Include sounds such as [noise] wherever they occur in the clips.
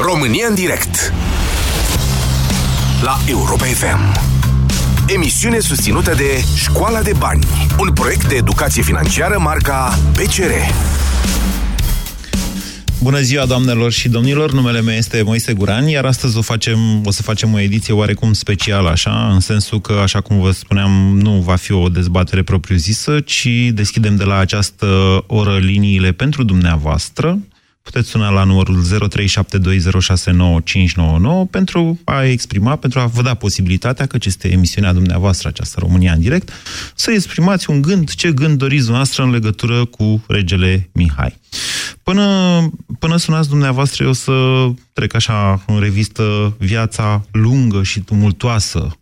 România în direct. La Europa FM Emisiune susținută de Școala de Bani Un proiect de educație financiară marca PCR Bună ziua, doamnelor și domnilor! Numele meu este Moise Guran, iar astăzi o, facem, o să facem o ediție oarecum specială, așa, în sensul că, așa cum vă spuneam, nu va fi o dezbatere propriu-zisă, ci deschidem de la această oră liniile pentru dumneavoastră, puteți suna la numărul 0372069599 pentru a exprima, pentru a vă da posibilitatea, că este emisiunea dumneavoastră, această România în direct, să exprimați un gând, ce gând doriți noastră în legătură cu regele Mihai. Până, până sunați dumneavoastră, eu o să trec așa în revistă viața lungă și tumultoasă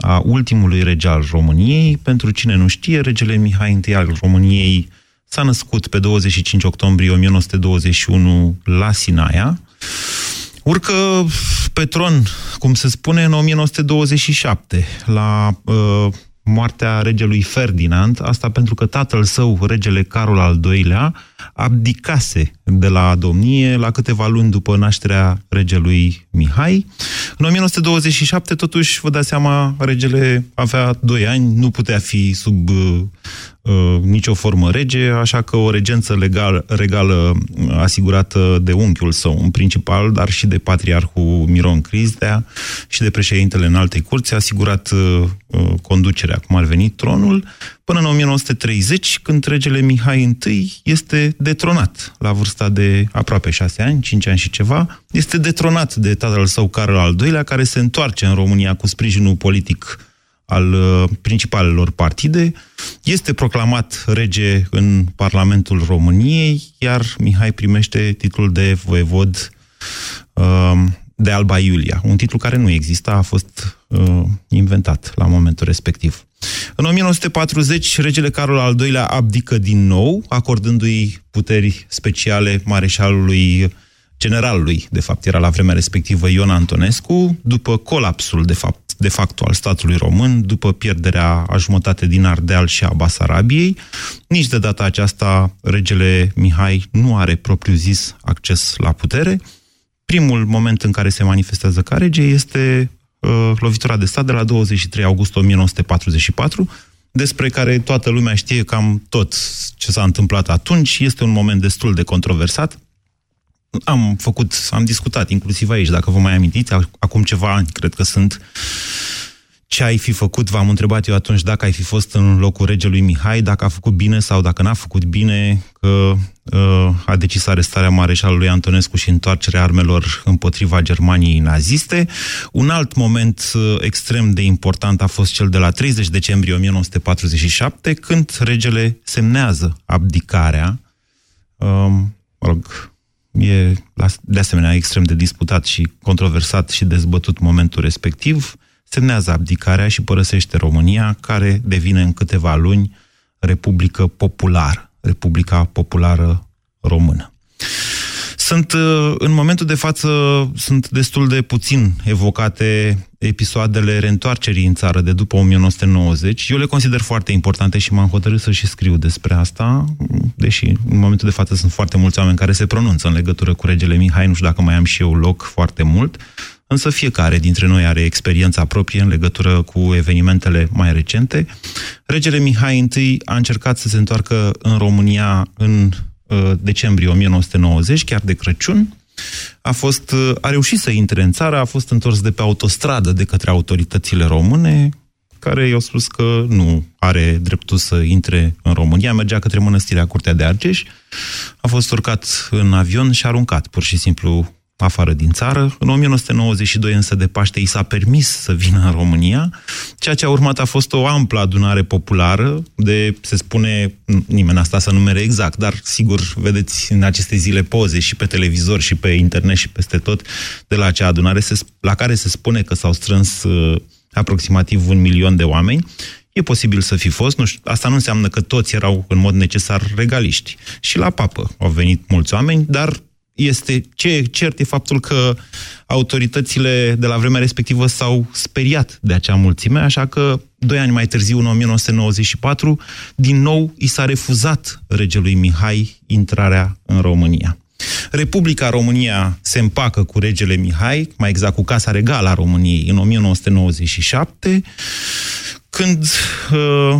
a ultimului rege al României. Pentru cine nu știe, regele Mihai I al României S-a născut pe 25 octombrie 1921 la Sinaia. Urcă pe tron, cum se spune, în 1927, la uh, moartea regelui Ferdinand, asta pentru că tatăl său, regele Carol al II-lea, abdicase de la domnie la câteva luni după nașterea regelui Mihai. În 1927, totuși, vă dați seama, regele avea 2 ani, nu putea fi sub uh, uh, nicio formă rege, așa că o regență legal, regală asigurată de unchiul său în principal, dar și de patriarhul Miron Crizdea și de președintele în alte curți, a asigurat uh, uh, conducerea, cum ar veni, tronul, până în 1930, când regele Mihai I este detronat la vârsta de aproape șase ani, cinci ani și ceva, este detronat de tatăl său Carol al II-lea, care se întoarce în România cu sprijinul politic al uh, principalelor partide, este proclamat rege în Parlamentul României, iar Mihai primește titlul de voievod uh, de Alba Iulia, un titlu care nu exista, a fost uh, inventat la momentul respectiv. În 1940, regele Carol al II-lea abdică din nou, acordându-i puteri speciale mareșalului generalului, de fapt era la vremea respectivă Ion Antonescu, după colapsul de fapt de facto al statului român, după pierderea a jumătate din Ardeal și a Basarabiei. Nici de data aceasta regele Mihai nu are propriu-zis acces la putere. Primul moment în care se manifestează ca rege este uh, lovitura de stat de la 23 august 1944, despre care toată lumea știe cam tot ce s-a întâmplat atunci. Este un moment destul de controversat. Am făcut, am discutat inclusiv aici, dacă vă mai amintiți, acum ceva ani, cred că sunt, ce ai fi făcut, v-am întrebat eu atunci dacă ai fi fost în locul regelui Mihai, dacă a făcut bine sau dacă n-a făcut bine, că uh, a decis arestarea mareșalului Antonescu și întoarcerea armelor împotriva Germaniei naziste. Un alt moment uh, extrem de important a fost cel de la 30 decembrie 1947, când regele semnează abdicarea. Uh, mă rog, e de asemenea extrem de disputat și controversat și dezbătut momentul respectiv semnează abdicarea și părăsește România, care devine în câteva luni Republică Populară, Republica Populară Română. Sunt, uh, în momentul de față, sunt destul de puțin evocate episoadele reîntoarcerii în țară de după 1990. Eu le consider foarte importante și m-am hotărât să și scriu despre asta, deși în momentul de față sunt foarte mulți oameni care se pronunță în legătură cu regele Mihai, nu știu dacă mai am și eu loc foarte mult, însă fiecare dintre noi are experiența proprie în legătură cu evenimentele mai recente. Regele Mihai I a încercat să se întoarcă în România în uh, decembrie 1990, chiar de Crăciun, a, fost, uh, a reușit să intre în țară, a fost întors de pe autostradă de către autoritățile române, care i-au spus că nu are dreptul să intre în România, mergea către mănăstirea Curtea de Argeș, a fost urcat în avion și aruncat pur și simplu afară din țară. În 1992 însă de Paște i s-a permis să vină în România. Ceea ce a urmat a fost o amplă adunare populară de, se spune, nimeni asta să numere exact, dar sigur vedeți în aceste zile poze și pe televizor și pe internet și peste tot de la acea adunare la care se spune că s-au strâns uh, aproximativ un milion de oameni. E posibil să fi fost, nu știu, asta nu înseamnă că toți erau în mod necesar regaliști. Și la papă au venit mulți oameni, dar este ce e cert e faptul că autoritățile de la vremea respectivă s-au speriat de acea mulțime, așa că doi ani mai târziu, în 1994, din nou i s-a refuzat regelui Mihai intrarea în România. Republica România se împacă cu regele Mihai, mai exact cu Casa Regală a României, în 1997, când uh,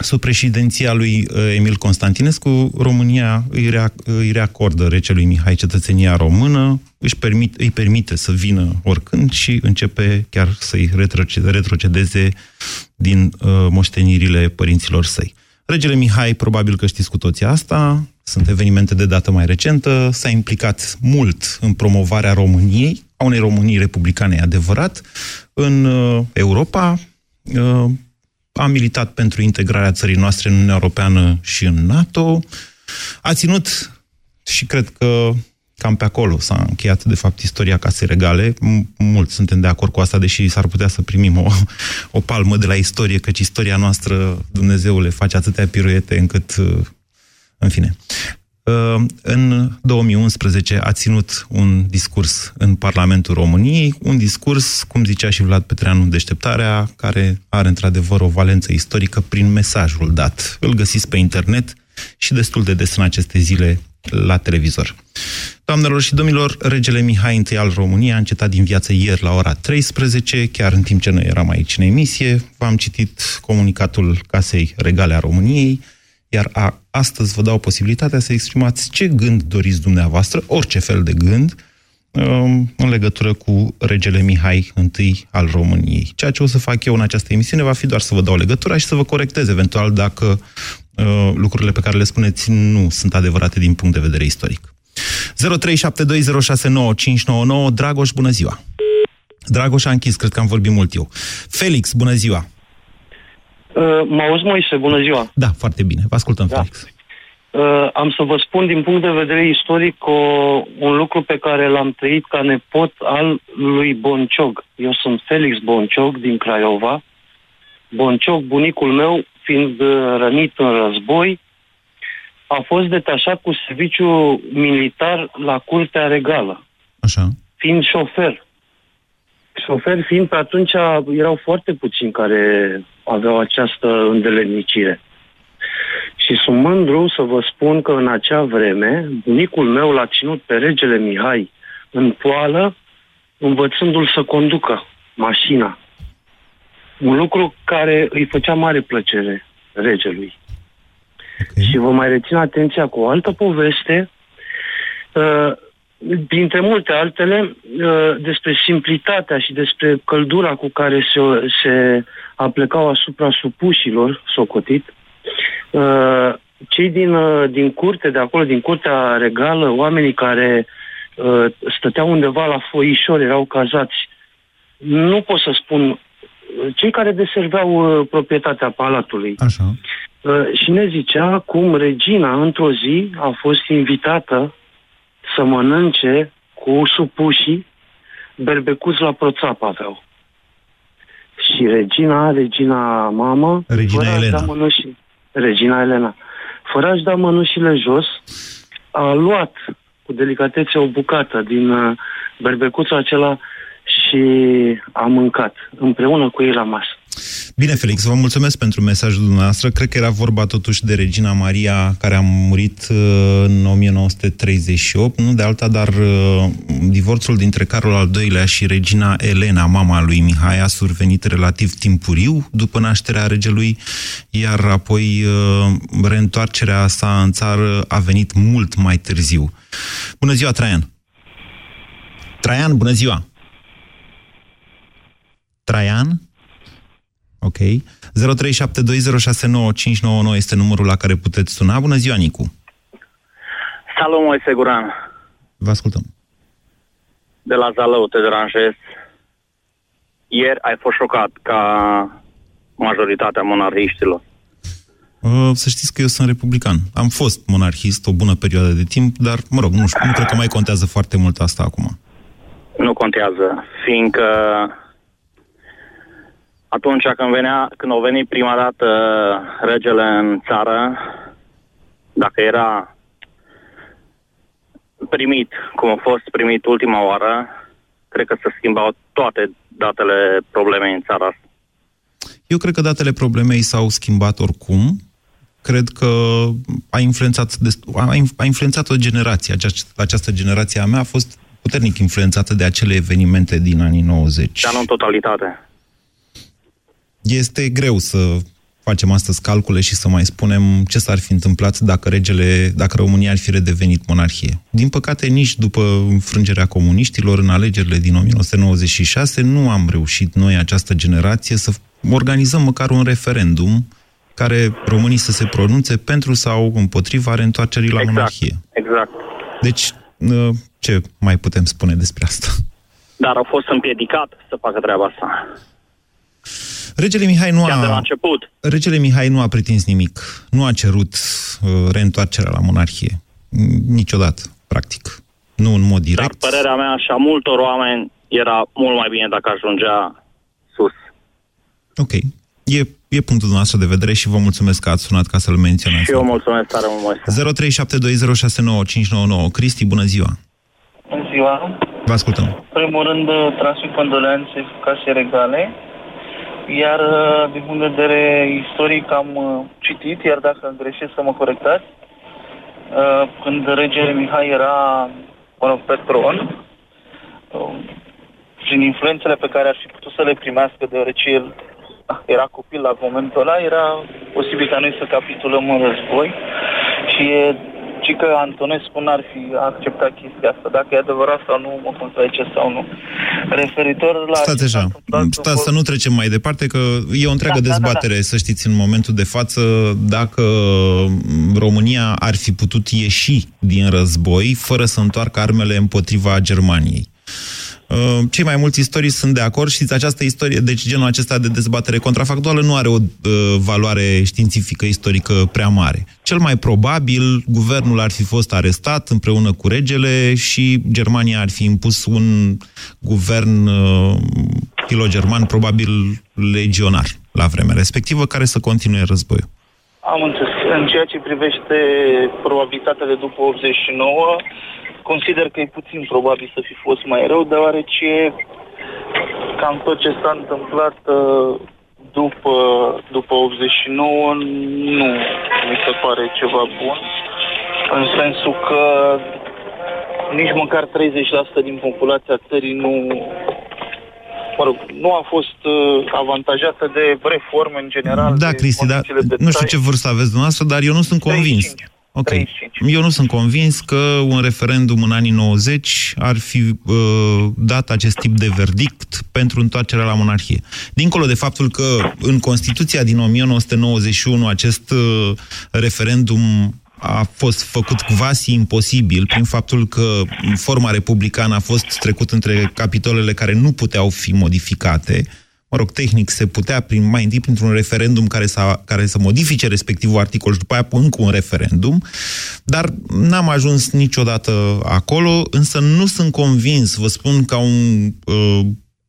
sub președinția lui uh, Emil Constantinescu, România îi, rea, îi reacordă recelui Mihai cetățenia română, își permit, îi permite să vină oricând și începe chiar să-i retrocedeze din uh, moștenirile părinților săi. Regele Mihai, probabil că știți cu toții asta, sunt evenimente de dată mai recentă, s-a implicat mult în promovarea României, a unei Românii republicane adevărat, în uh, Europa, uh, a militat pentru integrarea țării noastre în Uniunea Europeană și în NATO, a ținut și cred că cam pe acolo s-a încheiat, de fapt, istoria casei regale. Mulți suntem de acord cu asta, deși s-ar putea să primim o, o palmă de la istorie, căci istoria noastră, Dumnezeu le face atâtea piruete încât, în fine. Uh, în 2011 a ținut un discurs în Parlamentul României, un discurs, cum zicea și Vlad Petreanu în deșteptarea, care are într-adevăr o valență istorică prin mesajul dat. Îl găsiți pe internet și destul de des în aceste zile la televizor. Doamnelor și domnilor, regele Mihai I al României a încetat din viață ieri la ora 13, chiar în timp ce noi eram aici în emisie. V-am citit comunicatul Casei Regale a României, iar a, astăzi vă dau posibilitatea să exprimați ce gând doriți dumneavoastră, orice fel de gând, um, în legătură cu regele Mihai I al României. Ceea ce o să fac eu în această emisiune va fi doar să vă dau legătura și să vă corectez eventual dacă uh, lucrurile pe care le spuneți nu sunt adevărate din punct de vedere istoric. 0372069599 Dragoș, bună ziua! Dragoș a închis, cred că am vorbit mult eu. Felix, bună ziua! Uh, mă auzi, Moise? Bună ziua! Da, foarte bine. Vă ascultăm, da. Felix. Uh, am să vă spun din punct de vedere istoric o, un lucru pe care l-am trăit ca nepot al lui Bonciog. Eu sunt Felix Bonciog din Craiova. Bonciog, bunicul meu, fiind uh, rănit în război, a fost detașat cu serviciu militar la Curtea Regală. Așa. Fiind șofer. Șofer fiind pe atunci erau foarte puțini care aveau această îndeletnicire. Și sunt mândru să vă spun că în acea vreme, bunicul meu l-a ținut pe regele Mihai în poală, învățându-l să conducă mașina. Un lucru care îi făcea mare plăcere regelui. Okay. Și vă mai rețin atenția cu o altă poveste, uh, dintre multe altele, uh, despre simplitatea și despre căldura cu care se, se aplecau asupra supușilor, socotit. Uh, cei din, uh, din curte, de acolo, din curtea regală, oamenii care uh, stăteau undeva la foișori, erau cazați, nu pot să spun, cei care deserveau uh, proprietatea palatului. Așa. Uh, și ne zicea cum regina, într-o zi, a fost invitată să mănânce cu supușii berbecuți la proțap aveau. Și regina, regina mamă, regina Elena. mănușii, regina Elena, fără a-și da mănușile jos, a luat cu delicatețe o bucată din uh, berbecuțul acela și a mâncat împreună cu ei la masă. Bine, Felix, vă mulțumesc pentru mesajul dumneavoastră. Cred că era vorba totuși de Regina Maria, care a murit uh, în 1938, nu de alta, dar uh, divorțul dintre Carol al II-lea și Regina Elena, mama lui Mihai, a survenit relativ timpuriu după nașterea regelui, iar apoi uh, reîntoarcerea sa în țară a venit mult mai târziu. Bună ziua, Traian! Traian, bună ziua! Traian? Ok. 0372069599 este numărul la care puteți suna. Bună ziua, Nicu! Salut, Moise Guran! Vă ascultăm. De la Zalău te deranjez. Ieri ai fost șocat ca majoritatea monarhiștilor. Uh, să știți că eu sunt republican. Am fost monarhist o bună perioadă de timp, dar, mă rog, nu știu, nu cred că mai contează foarte mult asta acum. Nu contează, fiindcă atunci când, venea, când au venit prima dată regele în țară, dacă era primit, cum a fost primit ultima oară, cred că se schimbau toate datele problemei în țara asta. Eu cred că datele problemei s-au schimbat oricum, cred că a influențat, a influențat o generație. Această, această generație a mea a fost puternic influențată de acele evenimente din anii 90. Dar nu în totalitate. Este greu să facem astăzi calcule și să mai spunem ce s-ar fi întâmplat dacă regele, dacă România ar fi redevenit monarhie. Din păcate, nici după înfrângerea comuniștilor în alegerile din 1996 nu am reușit noi, această generație, să organizăm măcar un referendum care românii să se pronunțe pentru sau împotriva reîntoarcerii la exact, monarhie. Exact. Deci, ă, ce mai putem spune despre asta? Dar au fost împiedicat să facă treaba asta. Regele Mihai nu a... De la început. Regele Mihai nu a pretins nimic. Nu a cerut uh, reîntoarcerea la monarhie. Niciodată, practic. Nu în mod direct. Dar părerea mea și a multor oameni era mult mai bine dacă ajungea sus. Ok. E, e punctul nostru de vedere și vă mulțumesc că ați sunat ca să-l menționați. Și eu mulțumesc tare mult, 0372069599. Cristi, bună ziua! Bună ziua! Vă ascultăm. În primul rând, transmit condoleanțe case regale iar uh, din punct de vedere istoric am uh, citit, iar dacă greșesc să mă corectați, uh, când regele Mihai era mă rog, pe tron, prin influențele pe care ar fi putut să le primească, deoarece el era copil la momentul ăla, era posibil ca noi să capitulăm în război și e ci că Antonescu n-ar fi acceptat chestia asta. Dacă e adevărat sau nu, mă contradice sau nu. Referitor la... Stați așa, stați să nu trecem mai departe, că e o întreagă da, dezbatere, da, da, da. să știți, în momentul de față, dacă România ar fi putut ieși din război fără să întoarcă armele împotriva Germaniei. Uh, cei mai mulți istorii sunt de acord. Știți, această istorie, deci genul acesta de dezbatere contrafactuală nu are o uh, valoare științifică istorică prea mare. Cel mai probabil, guvernul ar fi fost arestat împreună cu regele și Germania ar fi impus un guvern uh, filo-german, probabil legionar, la vremea respectivă, care să continue războiul. Am înțeles. În ceea ce privește probabilitatea de după 89, consider că e puțin probabil să fi fost mai rău, deoarece cam tot ce s-a întâmplat uh, după, după 89 nu mi se pare ceva bun, în sensul că nici măcar 30% din populația țării nu, mă rog, nu a fost uh, avantajată de reforme în general. Da, Cristi, dar nu știu ce vârstă aveți dumneavoastră, dar eu nu sunt convins. 35. Ok. 35. Eu nu sunt convins că un referendum în anii 90 ar fi uh, dat acest tip de verdict pentru întoarcerea la monarhie. Dincolo de faptul că în Constituția din 1991 acest uh, referendum a fost făcut quasi imposibil prin faptul că forma republicană a fost trecut între capitolele care nu puteau fi modificate, mă rog, tehnic se putea prin, mai întâi printr-un referendum care, să, care să modifice respectivul articol și după aia încă un referendum, dar n-am ajuns niciodată acolo, însă nu sunt convins, vă spun ca un uh,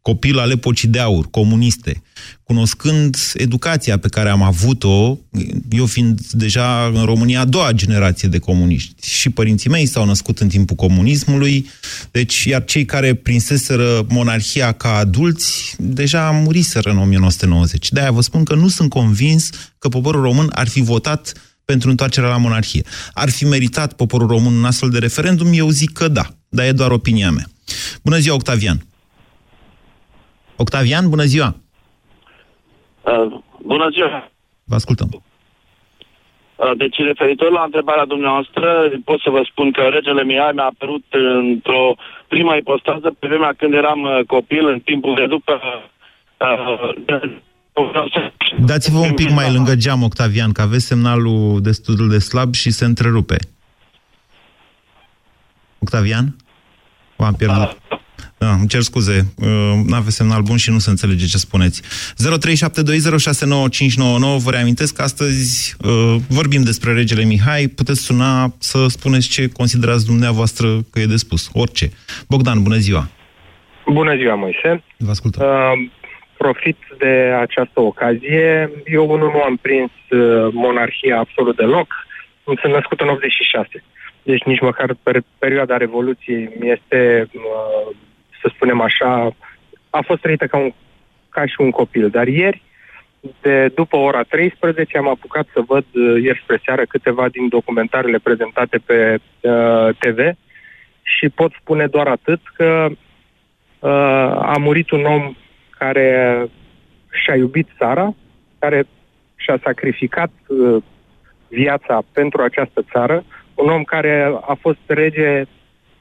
copil al epocii de aur, comuniste, cunoscând educația pe care am avut-o, eu fiind deja în România a doua generație de comuniști. Și părinții mei s-au născut în timpul comunismului, deci, iar cei care prinseseră monarhia ca adulți, deja muriseră în 1990. De-aia vă spun că nu sunt convins că poporul român ar fi votat pentru întoarcerea la monarhie. Ar fi meritat poporul român un astfel de referendum? Eu zic că da, dar e doar opinia mea. Bună ziua, Octavian! Octavian, bună ziua! Uh, bună ziua! Vă ascultăm. Uh, deci, referitor la întrebarea dumneavoastră, pot să vă spun că regele Mihai mi-a apărut într-o prima ipostază pe vremea când eram uh, copil, în timpul de după... Uh, Dați-vă un pic mai lângă geam, Octavian, că aveți semnalul destul de slab și se întrerupe. Octavian? V-am pierdut. Da, îmi cer scuze, uh, nu aveți semnal bun și nu se înțelege ce spuneți. 0372069599, vă reamintesc că astăzi uh, vorbim despre regele Mihai, puteți suna să spuneți ce considerați dumneavoastră că e de spus, orice. Bogdan, bună ziua! Bună ziua, Moise! Vă ascultăm. Uh, profit de această ocazie. Eu unul nu am prins uh, monarhia absolut deloc. Sunt născut în 86. Deci nici măcar per perioada Revoluției mi este uh, să spunem așa, a fost trăită ca, un, ca și un copil. Dar ieri de după ora 13 am apucat să văd uh, ieri spre seară câteva din documentarele prezentate pe uh, TV și pot spune doar atât că uh, a murit un om care și-a iubit țara, care și-a sacrificat uh, viața pentru această țară, un om care a fost rege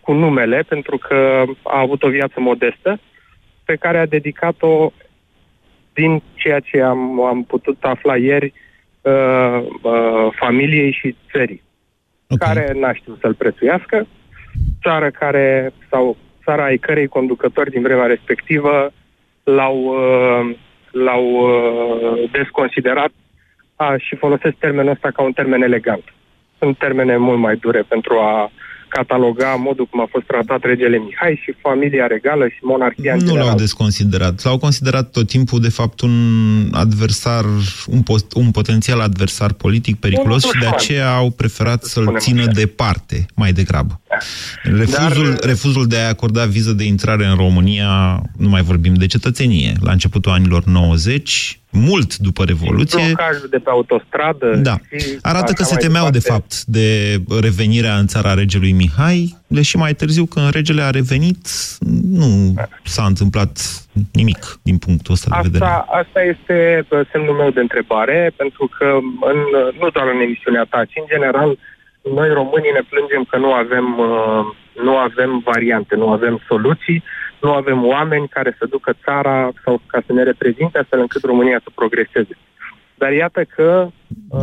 cu numele pentru că a avut o viață modestă, pe care a dedicat-o din ceea ce am, am putut afla ieri uh, uh, familiei și țării, okay. care n-a știut să-l prețuiască, țară care, sau țara ai cărei conducători din vremea respectivă l-au, uh, l-au uh, desconsiderat a, și folosesc termenul ăsta ca un termen elegant. Sunt termene mult mai dure pentru a cataloga modul cum a fost tratat regele Mihai și familia regală și monarhia Nu l-au desconsiderat. L-au considerat tot timpul, de fapt, un adversar, un, post, un potențial adversar politic periculos un și de aceea au preferat să să-l țină așa. departe, mai degrabă. Da. Refuzul, Dar... refuzul de a acorda viză de intrare în România, nu mai vorbim de cetățenie, la începutul anilor 90, mult după Revoluție. Blocajul de pe autostradă. Da. Arată că se temeau, de fapt, de revenirea în țara regelui Mihai, deși mai târziu, când regele a revenit, nu s-a întâmplat nimic din punctul ăsta asta, de vedere. Asta este semnul meu de întrebare, pentru că în, nu doar în emisiunea ta, ci în general, noi românii ne plângem că nu avem, uh, nu avem variante, nu avem soluții, nu avem oameni care să ducă țara sau ca să ne reprezinte astfel încât România să progreseze. Dar iată că uh,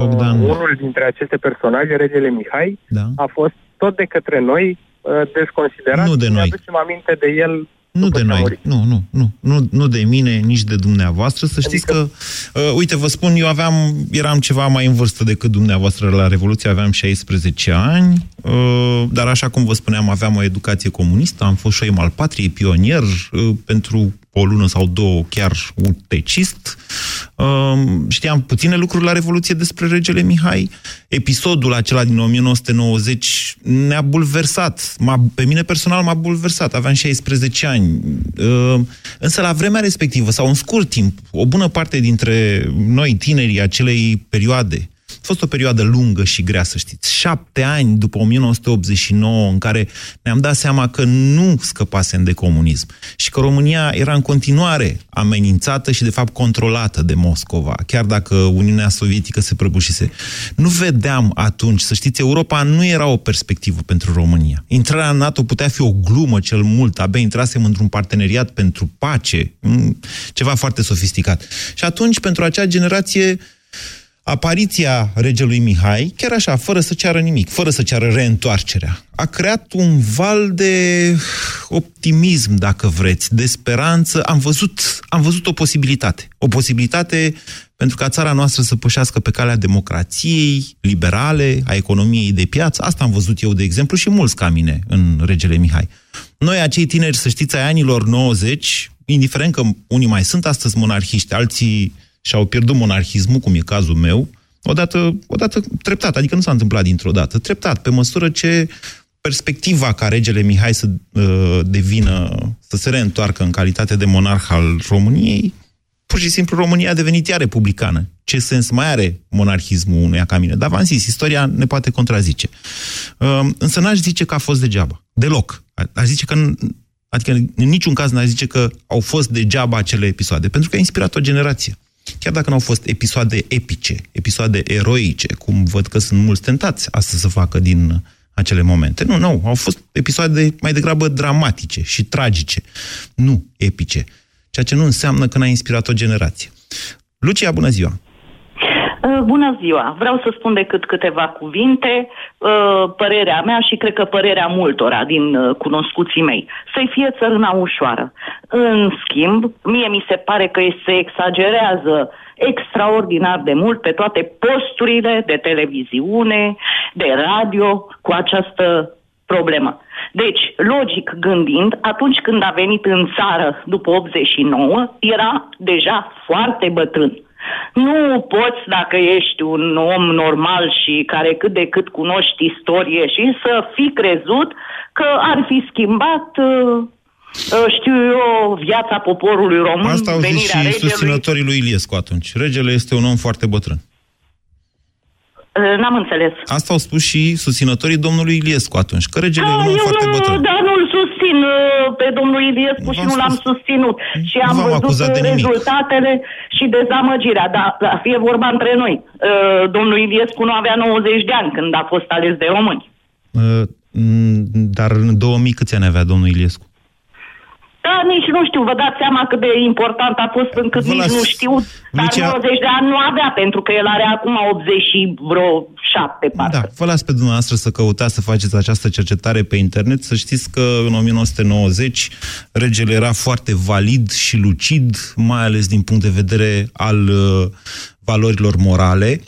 unul dintre aceste personaje, regele Mihai, da. a fost tot de către noi uh, desconsiderat. Nu de noi. aducem aminte de el nu de noi, nu, nu, nu, nu, nu de mine, nici de dumneavoastră. Să știți adică... că, uh, uite, vă spun, eu aveam, eram ceva mai în vârstă decât dumneavoastră la Revoluție, aveam 16 ani, uh, dar așa cum vă spuneam, aveam o educație comunistă, am fost șoim al patriei, pionier, uh, pentru o lună sau două chiar utecist. Știam puține lucruri la Revoluție despre regele Mihai. Episodul acela din 1990 ne-a bulversat. M-a, pe mine personal m-a bulversat. Aveam 16 ani. Însă la vremea respectivă, sau în scurt timp, o bună parte dintre noi, tinerii acelei perioade, a fost o perioadă lungă și grea, să știți. Șapte ani după 1989, în care ne-am dat seama că nu scăpasem de comunism și că România era în continuare amenințată și, de fapt, controlată de Moscova, chiar dacă Uniunea Sovietică se prăbușise. Nu vedeam atunci, să știți, Europa nu era o perspectivă pentru România. Intrarea în NATO putea fi o glumă cel mult, abia intrasem într-un parteneriat pentru pace, ceva foarte sofisticat. Și atunci, pentru acea generație, apariția regelui Mihai, chiar așa, fără să ceară nimic, fără să ceară reîntoarcerea, a creat un val de optimism, dacă vreți, de speranță. Am văzut, am văzut o posibilitate. O posibilitate pentru ca țara noastră să pășească pe calea democrației liberale, a economiei de piață. Asta am văzut eu, de exemplu, și mulți ca mine în regele Mihai. Noi, acei tineri, să știți, ai anilor 90, indiferent că unii mai sunt astăzi monarhiști, alții și-au pierdut monarhismul, cum e cazul meu, odată, odată treptat, adică nu s-a întâmplat dintr-o dată, treptat, pe măsură ce perspectiva ca regele Mihai să uh, devină, să se reîntoarcă în calitate de monarh al României, pur și simplu România a devenit ea republicană. Ce sens mai are monarhismul unuia ca mine? Dar v-am zis, istoria ne poate contrazice. Uh, însă n-aș zice că a fost degeaba. Deloc. Aș zice că Adică în niciun caz n-aș zice că au fost degeaba acele episoade, pentru că a inspirat o generație. Chiar dacă nu au fost episoade epice, episoade eroice, cum văd că sunt mulți tentați astăzi să facă din acele momente. Nu, nu, au fost episoade mai degrabă dramatice și tragice, nu epice. Ceea ce nu înseamnă că n-a inspirat o generație. Lucia, bună ziua! Uh, bună ziua! Vreau să spun decât câteva cuvinte, uh, părerea mea și cred că părerea multora din uh, cunoscuții mei. Să-i fie țărâna ușoară. În schimb, mie mi se pare că se exagerează extraordinar de mult pe toate posturile de televiziune, de radio, cu această problemă. Deci, logic gândind, atunci când a venit în țară după 89, era deja foarte bătrân. Nu poți, dacă ești un om normal și care cât de cât cunoști istorie și să fi crezut că ar fi schimbat uh, uh, știu eu, viața poporului român, Asta au zis venirea și regelui. susținătorii lui Iliescu atunci. Regele este un om foarte bătrân. Uh, N-am înțeles. Asta au spus și susținătorii domnului Iliescu atunci, că regele e un Da, om eu foarte nu, bătrân. dar nu-l susțin uh, pe domnul Iliescu și V-am nu l-am spus. susținut. Și Nu am v-am văzut acuzat de uh, nimic. rezultatele și dezamăgirea. Dar da, fie vorba între noi. Uh, Domnul Iliescu nu avea 90 de ani când a fost ales de români. Uh, m, Dar în 2000 câți ani avea domnul Iliescu? Da, nici nu știu, vă dați seama cât de important a fost încât Vă nici las- nu știu, dar Lucia- 90 de ani nu avea, pentru că el are acum 80 și vreo 7, parcă. Da, vă las pe dumneavoastră să căutați să faceți această cercetare pe internet, să știți că în 1990 regele era foarte valid și lucid, mai ales din punct de vedere al uh, valorilor morale.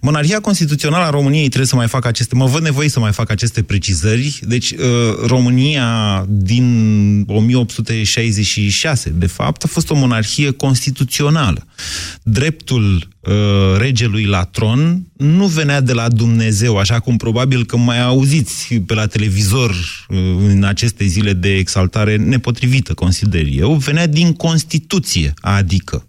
Monarhia constituțională a României trebuie să mai facă aceste... Mă văd nevoie să mai fac aceste precizări. Deci, uh, România din 1866, de fapt, a fost o monarhie constituțională. Dreptul uh, regelui la tron nu venea de la Dumnezeu, așa cum probabil că mai auziți pe la televizor uh, în aceste zile de exaltare nepotrivită, consider eu, venea din Constituție, adică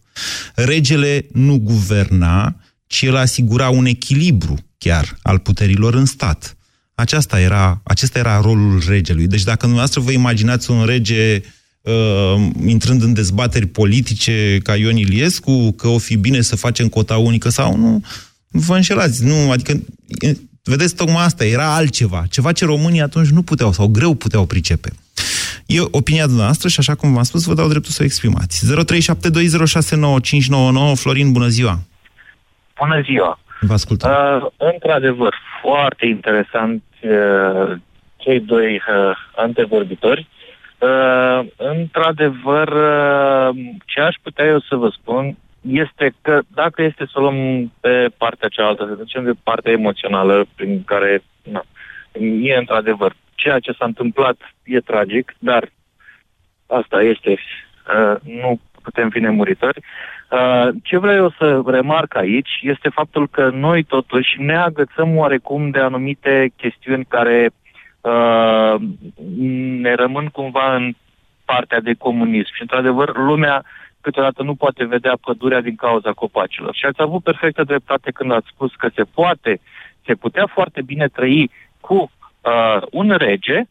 regele nu guverna, ci el asigura un echilibru chiar al puterilor în stat. Aceasta era, acesta era rolul regelui. Deci dacă dumneavoastră vă imaginați un rege uh, intrând în dezbateri politice ca Ion Iliescu, că o fi bine să facem cota unică sau nu, vă înșelați. Nu, adică, e, vedeți, tocmai asta era altceva. Ceva ce românii atunci nu puteau sau greu puteau pricepe. E opinia dumneavoastră și așa cum v-am spus, vă dau dreptul să o exprimați. 0372069599 Florin, bună ziua! Bună ziua! Vă ascultăm. Uh, într-adevăr, foarte interesant uh, cei doi uh, antevorbitori. Uh, într-adevăr, uh, ce aș putea eu să vă spun este că dacă este să o luăm pe partea cealaltă, să zicem de partea emoțională prin care, na, e într-adevăr, ceea ce s-a întâmplat e tragic, dar asta este, uh, nu putem fi nemuritori. Uh, ce vreau eu să remarc aici este faptul că noi totuși ne agățăm oarecum de anumite chestiuni care uh, ne rămân cumva în partea de comunism. Și într-adevăr, lumea câteodată nu poate vedea pădurea din cauza copacilor. Și ați avut perfectă dreptate când ați spus că se poate, se putea foarte bine trăi cu uh, un rege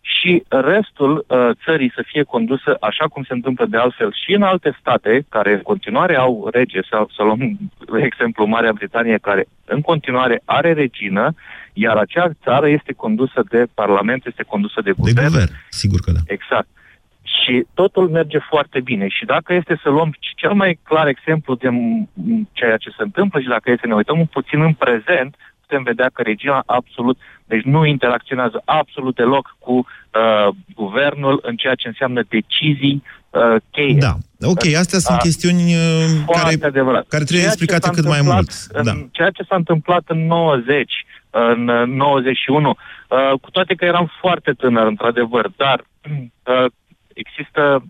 și restul uh, țării să fie condusă așa cum se întâmplă de altfel și în alte state care în continuare au rege, sau să luăm [laughs] exemplu Marea Britanie care în continuare are regină, iar acea țară este condusă de parlament, este condusă de De guvern. guvern, sigur că da. Exact. Și totul merge foarte bine. Și dacă este să luăm cel mai clar exemplu de m- m- ceea ce se întâmplă și dacă este să ne uităm un puțin în prezent, putem vedea că regina absolut, deci nu interacționează absolut deloc cu uh, guvernul în ceea ce înseamnă decizii uh, cheie. Da. Ok, astea sunt A, chestiuni uh, Foarte care, adevărat. care trebuie Ceea ce explicate s-a cât mai întâmplat mult. În, Da. Ceea ce s-a întâmplat în 90, în uh, 91, uh, cu toate că eram foarte tânăr, într-adevăr, dar uh, există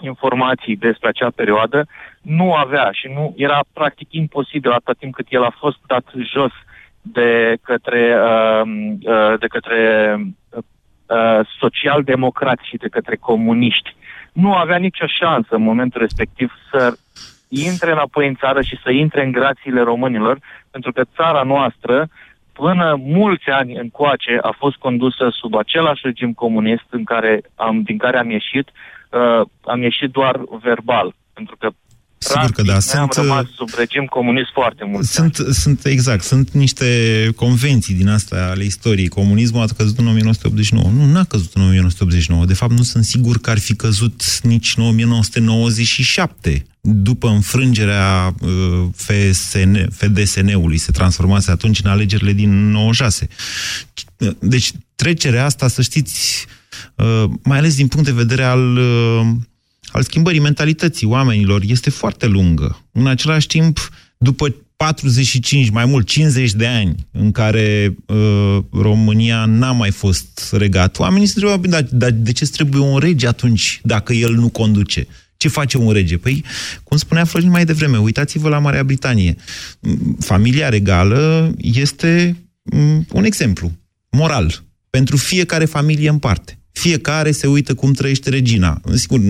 informații despre acea perioadă, nu avea și nu era practic imposibil atât timp cât el a fost dat jos de către, uh, uh, de către uh, socialdemocrați și de către comuniști. Nu avea nicio șansă în momentul respectiv să intre înapoi în țară și să intre în grațiile românilor, pentru că țara noastră, până mulți ani încoace, a fost condusă sub același regim comunist în care am, din care am ieșit, uh, am ieșit doar verbal, pentru că Sigur că da. practic, Sunt, am rămas sub regim comunist foarte mult. Sunt, sunt, exact, sunt niște convenții din astea ale istoriei. Comunismul a căzut în 1989. Nu, n-a căzut în 1989. De fapt, nu sunt sigur că ar fi căzut nici în 1997. După înfrângerea uh, FSN, FDSN-ului, se transformase atunci în alegerile din 96. Deci, trecerea asta, să știți, uh, mai ales din punct de vedere al... Uh, al schimbării mentalității oamenilor este foarte lungă. În același timp, după 45, mai mult 50 de ani în care uh, România n-a mai fost regat, oamenii se întreabă, dar, dar de ce trebuie un rege atunci dacă el nu conduce? Ce face un rege? Păi, cum spunea Florin mai devreme, uitați-vă la Marea Britanie. Familia regală este un exemplu moral pentru fiecare familie în parte. Fiecare se uită cum trăiește regina. Sigur,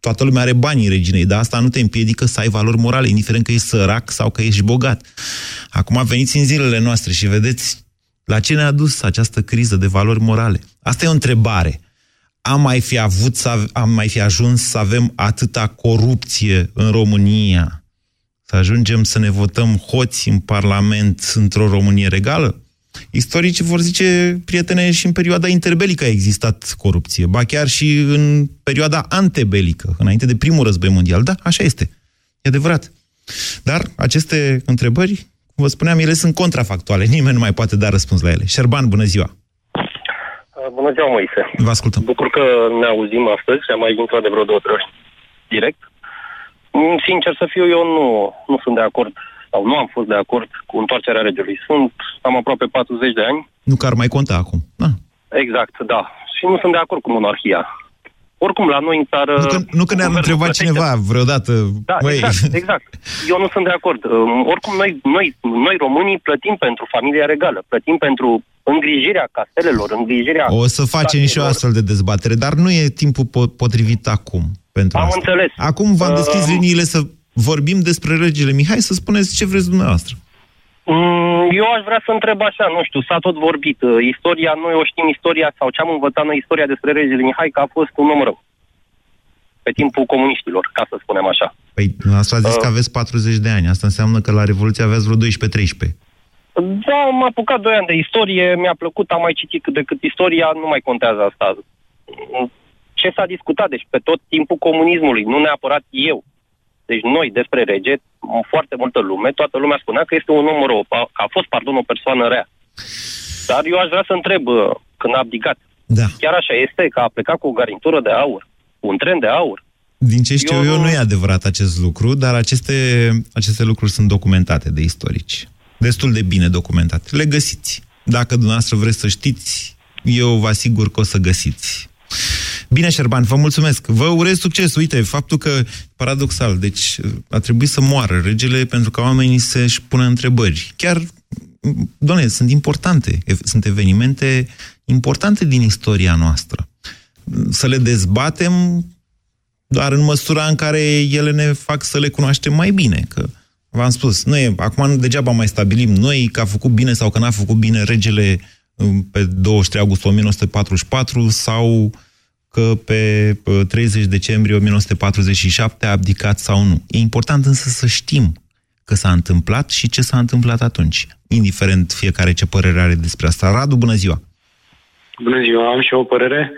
toată lumea are banii reginei, dar asta nu te împiedică să ai valori morale, indiferent că ești sărac sau că ești bogat. Acum veniți în zilele noastre și vedeți la ce ne-a dus această criză de valori morale. Asta e o întrebare. Am mai fi avut, să, am mai fi ajuns să avem atâta corupție în România, să ajungem să ne votăm hoți în Parlament într-o Românie regală? Istoricii vor zice, prietene, și în perioada interbelică a existat corupție, ba chiar și în perioada antebelică, înainte de primul război mondial. Da, așa este. E adevărat. Dar aceste întrebări, cum vă spuneam, ele sunt contrafactuale. Nimeni nu mai poate da răspuns la ele. Șerban, bună ziua! Bună ziua, Moise! Vă ascultăm. Bucur că ne auzim astăzi, am mai intrat de vreo două, trei ori direct. Sincer să fiu, eu nu, nu sunt de acord sau nu am fost de acord cu întoarcerea regelui. Sunt, am aproape 40 de ani. Nu că ar mai conta acum. Da. Exact, da. Și nu sunt de acord cu monarhia. Oricum, la noi în țară... Nu că, nu că ne-ar întreba plătește... cineva vreodată... Da, Băi. exact, exact. Eu nu sunt de acord. Um, oricum, noi, noi, noi românii plătim pentru familia regală, plătim pentru îngrijirea castelelor, îngrijirea... O să facem și o astfel de dezbatere, dar nu e timpul potrivit acum pentru Am asta. înțeles. Acum v-am deschis uh... liniile să vorbim despre regele Mihai, să spuneți ce vreți dumneavoastră. Mm, eu aș vrea să întreb așa, nu știu, s-a tot vorbit. Uh, istoria, noi o știm istoria, sau ce am învățat noi istoria despre regele Mihai, că a fost un om rău. Pe timpul comuniștilor, ca să spunem așa. Păi, asta a zis uh, că aveți 40 de ani. Asta înseamnă că la Revoluție aveți vreo 12-13. Da, am apucat 2 ani de istorie, mi-a plăcut, am mai citit cât de cât istoria, nu mai contează asta. Ce s-a discutat? Deci pe tot timpul comunismului, nu neapărat eu, deci noi despre rege, foarte multă lume, toată lumea spunea că este un om rău, că a fost, pardon, o persoană rea. Dar eu aș vrea să întreb, uh, când a abdicat, da. chiar așa este că a plecat cu o garnitură de aur, cu un tren de aur? Din ce știu eu, eu nu e adevărat acest lucru, dar aceste, aceste lucruri sunt documentate de istorici. Destul de bine documentate. Le găsiți. Dacă dumneavoastră vreți să știți, eu vă asigur că o să găsiți. Bine, Șerban, vă mulțumesc. Vă urez succes. Uite, faptul că, paradoxal, deci a trebuit să moară regele pentru că oamenii să-și pună întrebări. Chiar, doamne, sunt importante. Sunt evenimente importante din istoria noastră. Să le dezbatem doar în măsura în care ele ne fac să le cunoaștem mai bine. Că, v-am spus, nu e, acum degeaba mai stabilim noi că a făcut bine sau că n-a făcut bine regele um, pe 23 august 1944 sau că pe 30 decembrie 1947 a abdicat sau nu. E important însă să știm că s-a întâmplat și ce s-a întâmplat atunci, indiferent fiecare ce părere are despre asta. Radu, bună ziua! Bună ziua, am și o părere,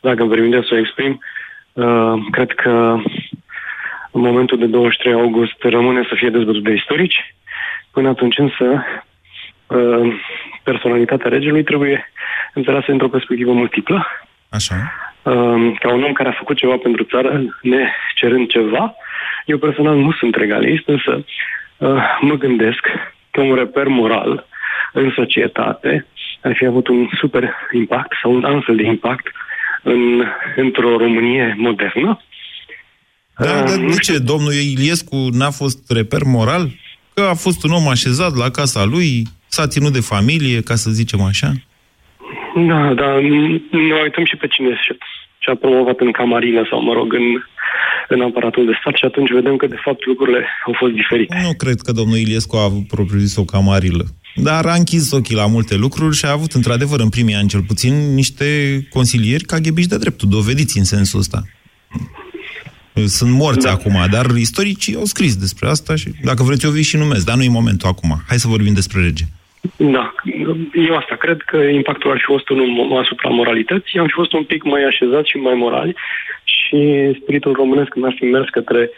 dacă îmi permite să o exprim. Uh, cred că în momentul de 23 august rămâne să fie dezbătut de istorici. Până atunci însă uh, personalitatea regelui trebuie înțeleasă într-o perspectivă multiplă. Așa. Um, ca un om care a făcut ceva pentru țară, ne cerând ceva. Eu personal nu sunt regalist, însă uh, mă gândesc că un reper moral în societate ar fi avut un super impact sau un altfel de impact în, într-o Românie modernă. Dar de, de ce? Domnul Iliescu n-a fost reper moral? Că a fost un om așezat la casa lui, s-a ținut de familie, ca să zicem așa? Da, da, ne uităm și pe cine și a promovat în camarină sau, mă rog, în, în aparatul de stat și atunci vedem că, de fapt, lucrurile au fost diferite. Nu cred că domnul Iliescu a avut propriu-zis o camarilă. Dar a închis ochii la multe lucruri și a avut, într-adevăr, în primii ani cel puțin, niște consilieri ghebiși de dreptul, dovediți în sensul ăsta. Sunt morți da. acum, dar istoricii au scris despre asta și, dacă vreți, eu vi și numesc, dar nu e momentul acum. Hai să vorbim despre rege. Da, eu asta cred că impactul ar fi fost unul asupra moralității, am fi fost un pic mai așezat și mai morali și spiritul românesc n-ar fi mers către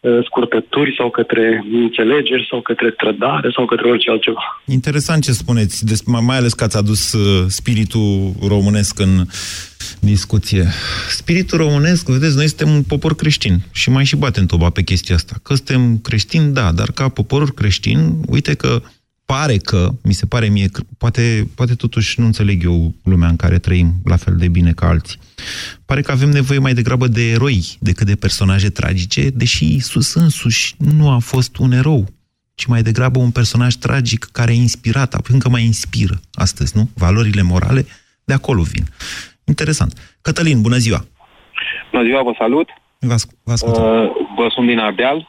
uh, scurtături sau către înțelegeri sau către trădare sau către orice altceva. Interesant ce spuneți, mai ales că ați adus uh, spiritul românesc în discuție. Spiritul românesc, vedeți, noi suntem un popor creștin și mai și batem toba pe chestia asta. Că suntem creștini, da, dar ca popor creștin, uite că pare că, mi se pare mie, poate, poate totuși nu înțeleg eu lumea în care trăim la fel de bine ca alții. Pare că avem nevoie mai degrabă de eroi decât de personaje tragice, deși Isus însuși nu a fost un erou, ci mai degrabă un personaj tragic care a inspirat, încă mai inspiră astăzi, nu? Valorile morale de acolo vin. Interesant. Cătălin, bună ziua! Bună ziua, vă salut! Vă, asc- vă ascultăm. Uh, vă sunt din Ardeal.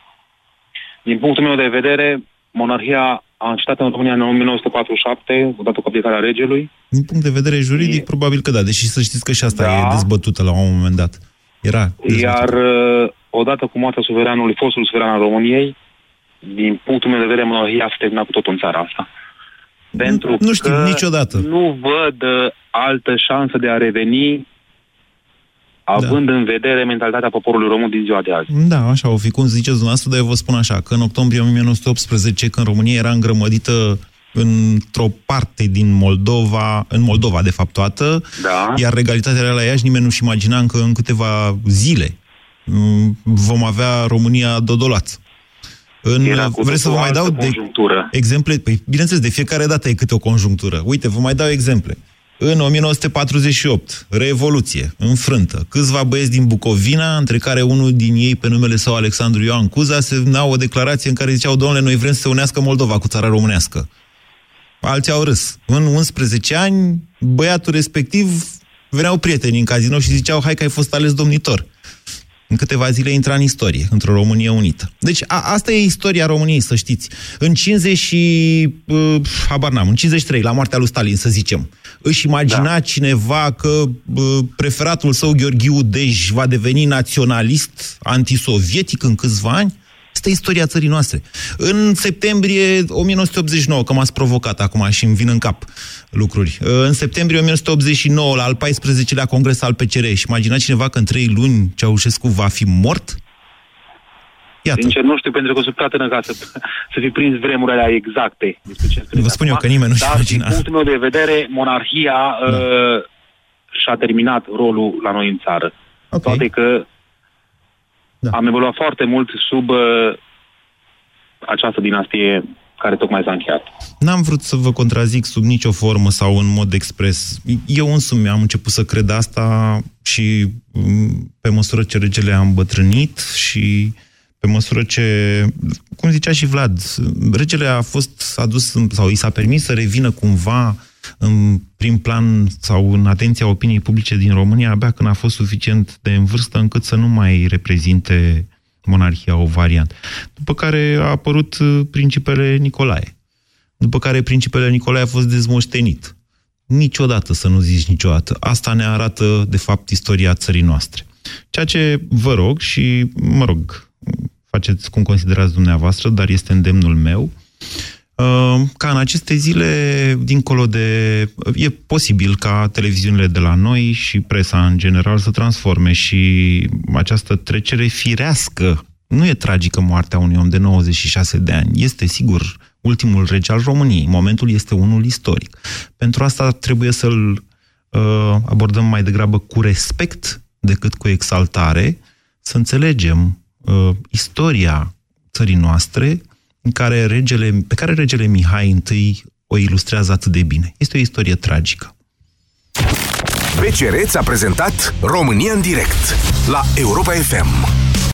Din punctul meu de vedere, monarhia a încetat în România în 1947, odată cu aplicarea regelui. Din punct de vedere juridic, probabil că da, deși să știți că și asta Da. e dezbătută la un moment dat. Era dezbătută. Iar uh, odată cu moartea suveranului, fostul suveran al României, din punctul meu de vedere, monarhia s-a terminat cu totul în țara asta. Pentru nu știu, că niciodată. nu văd uh, altă șansă de a reveni având Da. în vedere mentalitatea poporului român din ziua de azi. Da, așa o fi, cum ziceți dumneavoastră, dar eu vă spun așa, că în octombrie 1918, când România era îngrămădită într-o parte din Moldova, în Moldova de fapt toată, Da. iar regalitatea era la Iași, nimeni nu-și imagina încă în câteva zile mm, vom avea România dodolață. În, Era cu vreți să vă totul mai dau altă de conjunctură. exemple? Păi, bineînțeles, de fiecare dată e câte o conjunctură. Uite, vă mai dau exemple. În 1948, Revoluție, înfrântă. Câțiva băieți din Bucovina, între care unul din ei, pe numele său Alexandru Ioan Cuza, semnau o declarație în care ziceau, domnule, noi vrem să se unească Moldova cu țara românească. Alții au râs. În 11 ani, băiatul respectiv veneau prieteni în cazinou și ziceau, hai că ai fost ales domnitor. În câteva zile intra în istorie, într-o Românie unită. Deci a, asta e istoria României, să știți. În 50 și... Uh, habar n-am, în 53, la moartea lui Stalin, să zicem, își imagina da. cineva că uh, preferatul său, Gheorghiu Dej, va deveni naționalist, antisovietic în câțiva ani? Asta e istoria țării noastre. În septembrie 1989, că m-ați provocat acum și îmi vin în cap lucruri. În septembrie 1989, la al 14-lea congres al PCR, și imagina cineva că în trei luni Ceaușescu va fi mort? Iată. Sincer, nu știu, pentru că sunt prea tânăr ca să, să fi prins vremurile alea exacte. despre ce spuneți Vă spun eu acum. că nimeni nu-și Dar, imagina. din punctul meu de vedere, monarhia Da. uh, și-a terminat rolul la noi în țară. Ok. Toate că Da. am evoluat foarte mult sub uh, această dinastie care tocmai s-a încheiat. N-am vrut să vă contrazic sub nicio formă sau în mod expres. Eu însumi am început să cred asta și mm, pe măsură ce regele a îmbătrânit și pe măsură ce, cum zicea și Vlad, regele a fost adus în- sau i s-a permis să revină cumva în prim plan sau în atenția opiniei publice din România abia când a fost suficient de în vârstă încât să nu mai reprezinte monarhia o variantă. După care a apărut uh, principele Nicolae. După care principele Nicolae a fost dezmoștenit. Niciodată să nu zici niciodată. Asta ne arată, de fapt, istoria țării noastre. Ceea ce vă rog și, mă rog, faceți cum considerați dumneavoastră, dar este îndemnul meu, uh, ca în aceste zile, dincolo de... E posibil ca televiziunile de la noi și presa în general să transforme și această trecere firească. Nu e tragică moartea unui om de 96 de ani. Este, sigur, ultimul rege al României. Momentul este unul istoric. Pentru asta trebuie să-l uh, abordăm mai degrabă cu respect decât cu exaltare, să înțelegem uh, istoria țării noastre în care regele, pe care regele Mihai I o ilustrează atât de bine. Este o istorie tragică. BCR ți-a prezentat România în direct la Europa FM